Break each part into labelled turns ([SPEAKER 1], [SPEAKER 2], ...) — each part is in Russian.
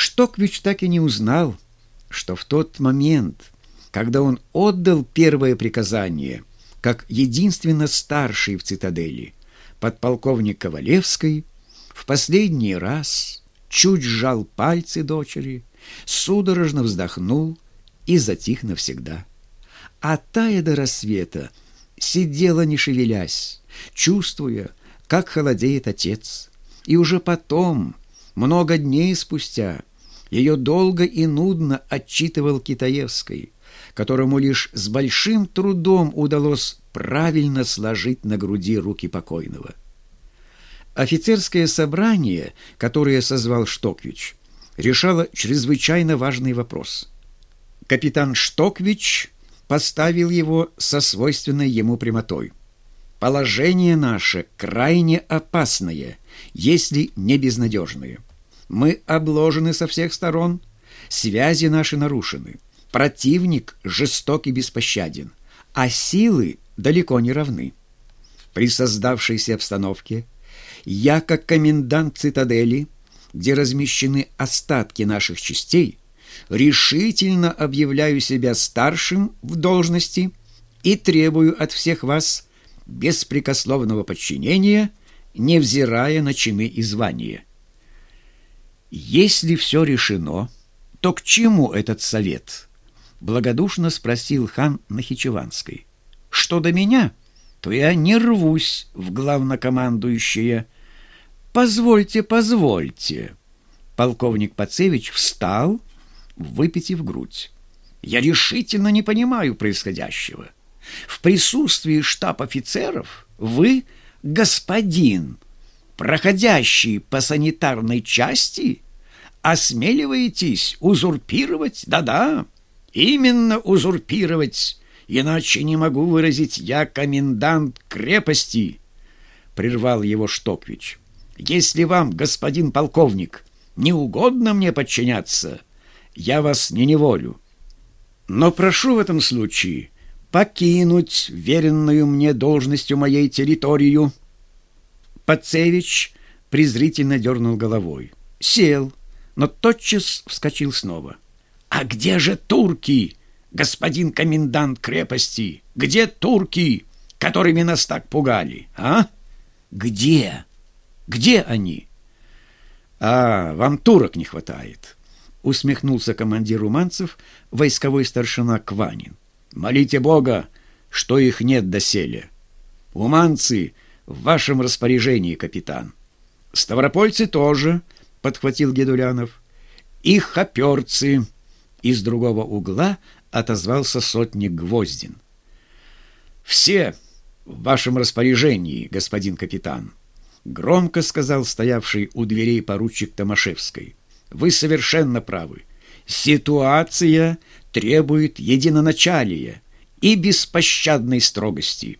[SPEAKER 1] Штоквич так и не узнал, что в тот момент, когда он отдал первое приказание, как единственно старший в цитадели, подполковник Ковалевской, в последний раз чуть сжал пальцы дочери, судорожно вздохнул и затих навсегда. А тая до рассвета сидела, не шевелясь, чувствуя, как холодеет отец. И уже потом, много дней спустя, ее долго и нудно отчитывал Китаевской, которому лишь с большим трудом удалось правильно сложить на груди руки покойного. Офицерское собрание, которое созвал Штоквич, решало чрезвычайно важный вопрос. Капитан Штоквич поставил его со свойственной ему прямотой. Положение наше крайне опасное, если не безнадежное. Мы обложены со всех сторон, связи наши нарушены, противник жесток и беспощаден, а силы далеко не равны. При создавшейся обстановке я, как комендант цитадели, где размещены остатки наших частей, решительно объявляю себя старшим в должности и требую от всех вас беспрекословного подчинения, невзирая на чины и звания. Если все решено, то к чему этот совет? Благодушно спросил хан Нахичеванской. Что до меня, то я не рвусь в главнокомандующее. Позвольте, позвольте. Полковник Пацевич встал выпитив грудь. «Я решительно не понимаю происходящего. В присутствии штаб-офицеров вы, господин, проходящий по санитарной части, осмеливаетесь узурпировать, да-да, именно узурпировать, иначе не могу выразить я комендант крепости», — прервал его Штоквич. «Если вам, господин полковник, не угодно мне подчиняться, — я вас не неволю. Но прошу в этом случае покинуть веренную мне должностью моей территорию. Пацевич презрительно дернул головой. Сел, но тотчас вскочил снова. «А где же турки, господин комендант крепости? Где турки, которыми нас так пугали, а? Где? Где они?» «А, вам турок не хватает» усмехнулся командир уманцев, войсковой старшина Кванин. Молите Бога, что их нет доселе. Уманцы в вашем распоряжении, капитан. Ставропольцы тоже, подхватил Гедулянов. И хоперцы. Из другого угла отозвался сотник Гвоздин. Все в вашем распоряжении, господин капитан, громко сказал стоявший у дверей поручик Томашевской. Вы совершенно правы. Ситуация требует единоначалия и беспощадной строгости.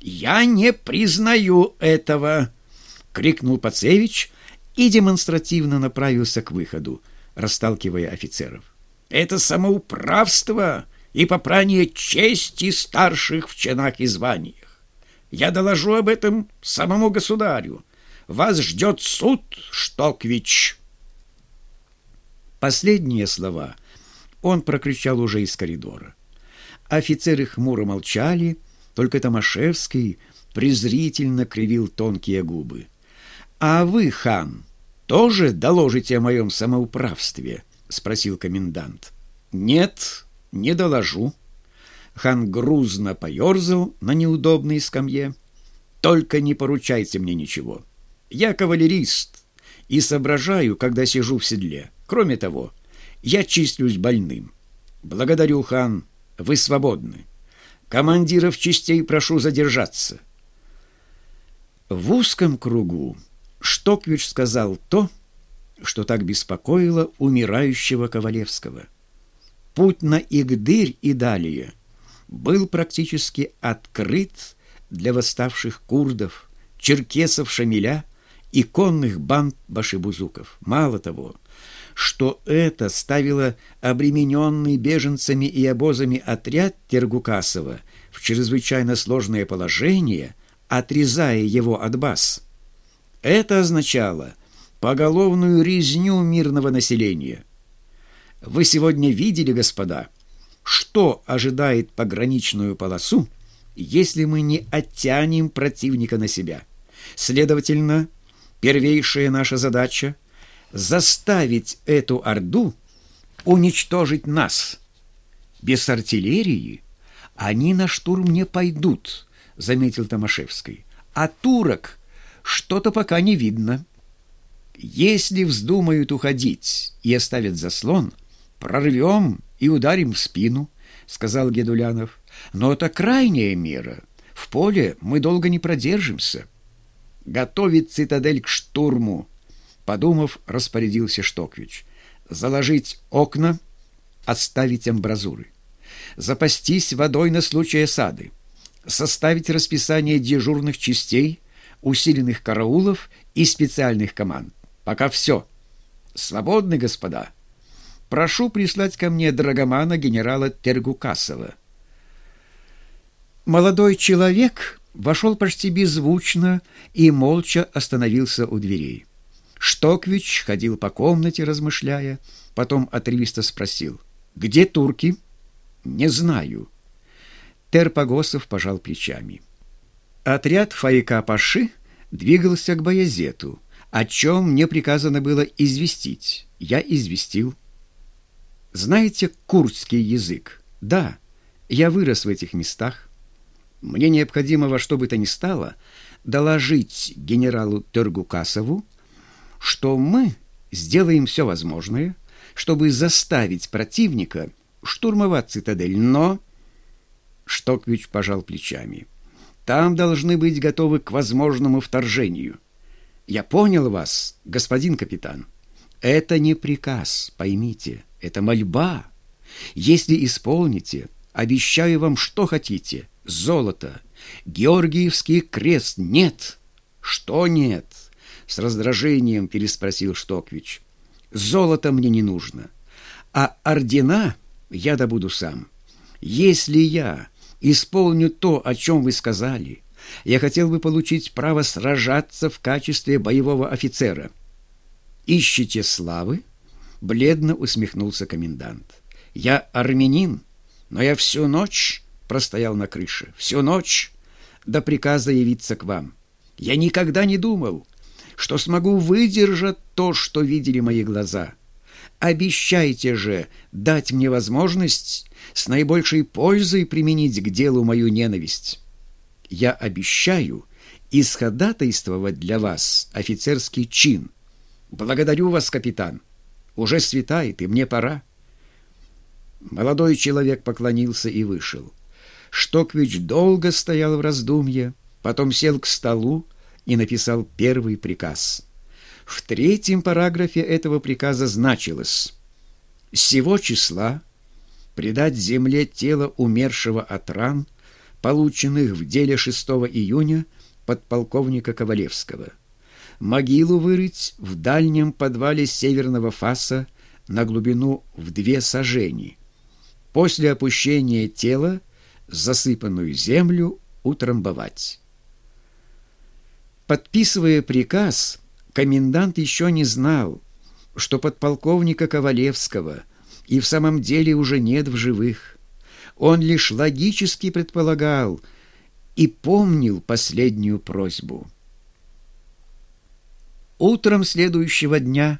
[SPEAKER 1] «Я не признаю этого!» — крикнул Пацевич и демонстративно направился к выходу, расталкивая офицеров. «Это самоуправство и попрание чести старших в чинах и званиях. Я доложу об этом самому государю. Вас ждет суд, Штоквич!» Последние слова он прокричал уже из коридора. Офицеры хмуро молчали, только Томашевский презрительно кривил тонкие губы. «А вы, хан, тоже доложите о моем самоуправстве?» — спросил комендант. «Нет, не доложу». Хан грузно поерзал на неудобной скамье. «Только не поручайте мне ничего. Я кавалерист и соображаю, когда сижу в седле. Кроме того, я числюсь больным. Благодарю, хан, вы свободны. Командиров частей прошу задержаться. В узком кругу Штоквич сказал то, что так беспокоило умирающего Ковалевского. Путь на Игдырь и далее был практически открыт для восставших курдов, черкесов Шамиля и конных банд башибузуков. Мало того, что это ставило обремененный беженцами и обозами отряд Тергукасова в чрезвычайно сложное положение, отрезая его от баз. Это означало поголовную резню мирного населения. Вы сегодня видели, господа, что ожидает пограничную полосу, если мы не оттянем противника на себя. Следовательно, первейшая наша задача — заставить эту Орду уничтожить нас. Без артиллерии они на штурм не пойдут, — заметил Томашевский. А турок что-то пока не видно. Если вздумают уходить и оставят заслон, прорвем и ударим в спину, — сказал Гедулянов. Но это крайняя мера. В поле мы долго не продержимся. Готовить цитадель к штурму, подумав, распорядился Штоквич. Заложить окна, оставить амбразуры. Запастись водой на случай осады. Составить расписание дежурных частей, усиленных караулов и специальных команд. Пока все. Свободны, господа. Прошу прислать ко мне драгомана генерала Тергукасова. Молодой человек вошел почти беззвучно и молча остановился у дверей. Штоквич ходил по комнате, размышляя, потом отрывисто спросил, «Где турки?» «Не знаю». Терпогосов пожал плечами. Отряд Фаика-Паши двигался к Баязету, о чем мне приказано было известить. Я известил. Знаете курдский язык? Да, я вырос в этих местах. Мне необходимо во что бы то ни стало доложить генералу Тергукасову, что мы сделаем все возможное, чтобы заставить противника штурмовать цитадель, но... Штоквич пожал плечами. Там должны быть готовы к возможному вторжению. Я понял вас, господин капитан. Это не приказ, поймите, это мольба. Если исполните, обещаю вам, что хотите — золото. Георгиевский крест нет. Что нет? С раздражением переспросил Штоквич. Золото мне не нужно. А ордена я добуду сам. Если я исполню то, о чем вы сказали, я хотел бы получить право сражаться в качестве боевого офицера. Ищете славы? Бледно усмехнулся комендант. Я армянин, но я всю ночь простоял на крыше всю ночь до приказа явиться к вам. Я никогда не думал, что смогу выдержать то, что видели мои глаза. Обещайте же дать мне возможность с наибольшей пользой применить к делу мою ненависть. Я обещаю исходатайствовать для вас офицерский чин. Благодарю вас, капитан. Уже светает, и мне пора. Молодой человек поклонился и вышел. Штоквич долго стоял в раздумье, потом сел к столу и написал первый приказ. В третьем параграфе этого приказа значилось «С сего числа предать земле тело умершего от ран, полученных в деле 6 июня подполковника Ковалевского. Могилу вырыть в дальнем подвале северного фаса на глубину в две сажени. После опущения тела засыпанную землю утрамбовать. Подписывая приказ, комендант еще не знал, что подполковника Ковалевского и в самом деле уже нет в живых. Он лишь логически предполагал и помнил последнюю просьбу. Утром следующего дня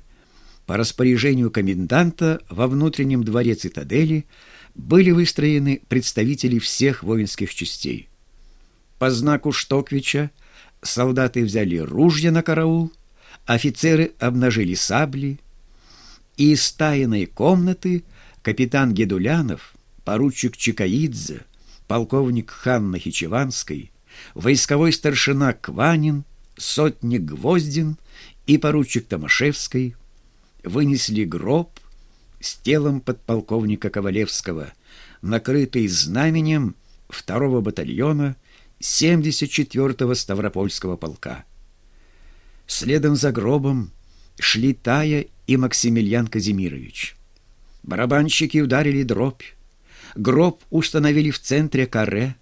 [SPEAKER 1] по распоряжению коменданта во внутреннем дворе цитадели были выстроены представители всех воинских частей. По знаку Штоквича солдаты взяли ружья на караул, офицеры обнажили сабли, и из тайной комнаты капитан Гедулянов, поручик Чикаидзе, полковник Ханна Хичеванской, войсковой старшина Кванин, сотник Гвоздин и поручик Томашевской вынесли гроб с телом подполковника Ковалевского, накрытый знаменем второго батальона 74-го Ставропольского полка. Следом за гробом шли Тая и Максимилиан Казимирович. Барабанщики ударили дробь. Гроб установили в центре каре,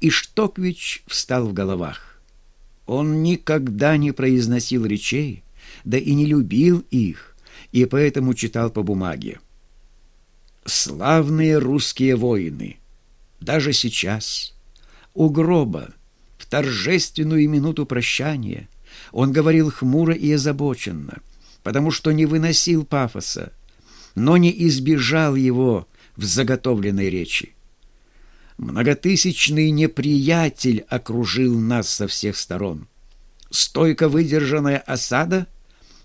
[SPEAKER 1] и Штоквич встал в головах. Он никогда не произносил речей, да и не любил их, и поэтому читал по бумаге. Славные русские воины, даже сейчас, у гроба, в торжественную минуту прощания, он говорил хмуро и озабоченно, потому что не выносил пафоса, но не избежал его в заготовленной речи. Многотысячный неприятель окружил нас со всех сторон. Стойко выдержанная осада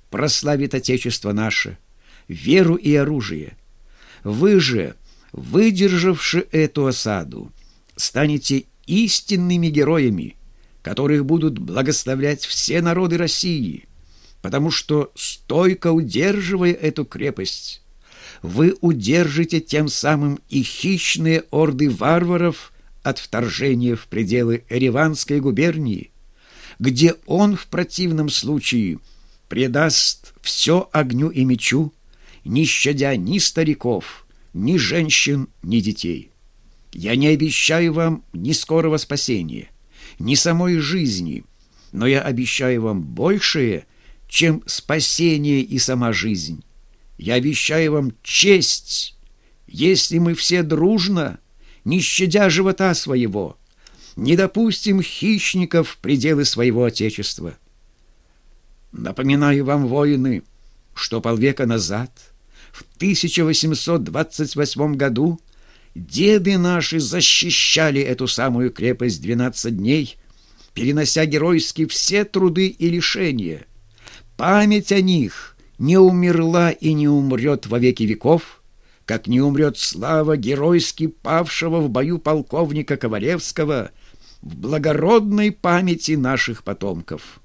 [SPEAKER 1] прославит Отечество наше, веру и оружие. Вы же, выдержавши эту осаду, станете истинными героями, которых будут благословлять все народы России, потому что, стойко удерживая эту крепость, вы удержите тем самым и хищные орды варваров от вторжения в пределы Ереванской губернии, где он в противном случае предаст все огню и мечу, не щадя ни стариков, ни женщин, ни детей. Я не обещаю вам ни скорого спасения, ни самой жизни, но я обещаю вам большее, чем спасение и сама жизнь. Я обещаю вам честь, если мы все дружно, не щадя живота своего, не допустим хищников в пределы своего Отечества. Напоминаю вам, воины, что полвека назад, в 1828 году, деды наши защищали эту самую крепость 12 дней, перенося геройски все труды и лишения. Память о них — не умерла и не умрет во веки веков, как не умрет слава геройски павшего в бою полковника Ковалевского в благородной памяти наших потомков.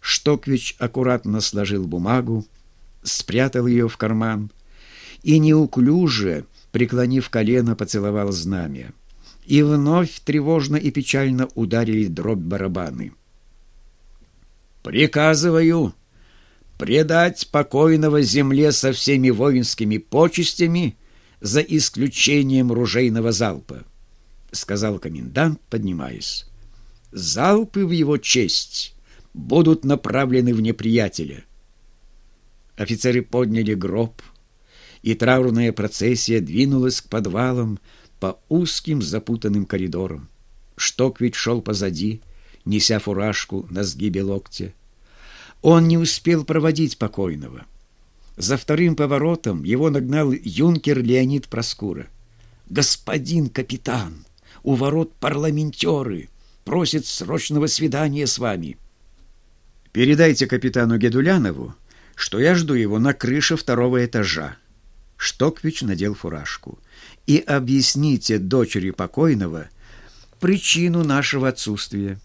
[SPEAKER 1] Штоквич аккуратно сложил бумагу, спрятал ее в карман и неуклюже, преклонив колено, поцеловал знамя. И вновь тревожно и печально ударили дробь барабаны. «Приказываю!» предать покойного земле со всеми воинскими почестями за исключением ружейного залпа, сказал комендант, поднимаясь. Залпы в его честь будут направлены в неприятеля. Офицеры подняли гроб, и траурная процессия двинулась к подвалам по узким запутанным коридорам. Шток ведь шел позади, неся фуражку на сгибе локтя. Он не успел проводить покойного. За вторым поворотом его нагнал юнкер Леонид Проскура. «Господин капитан, у ворот парламентеры, просят срочного свидания с вами». «Передайте капитану Гедулянову, что я жду его на крыше второго этажа». Штоквич надел фуражку. «И объясните дочери покойного причину нашего отсутствия».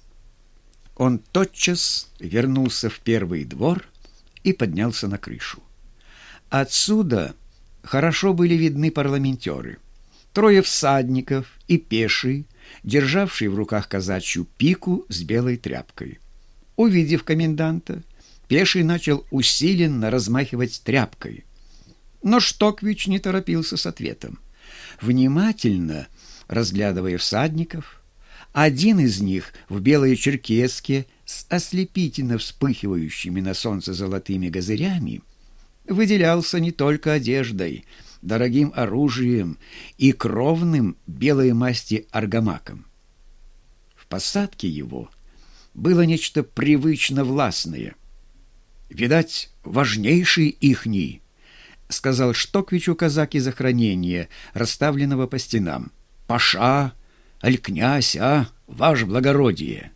[SPEAKER 1] Он тотчас вернулся в первый двор и поднялся на крышу. Отсюда хорошо были видны парламентеры. Трое всадников и пеший, державший в руках казачью пику с белой тряпкой. Увидев коменданта, пеший начал усиленно размахивать тряпкой. Но Штоквич не торопился с ответом. Внимательно разглядывая всадников, один из них в белой черкеске с ослепительно вспыхивающими на солнце золотыми газырями выделялся не только одеждой, дорогим оружием и кровным белой масти аргамаком. В посадке его было нечто привычно властное. «Видать, важнейший ихний», — сказал Штоквичу казак из охранения, расставленного по стенам. «Паша!» аль князь, а, ваше благородие!»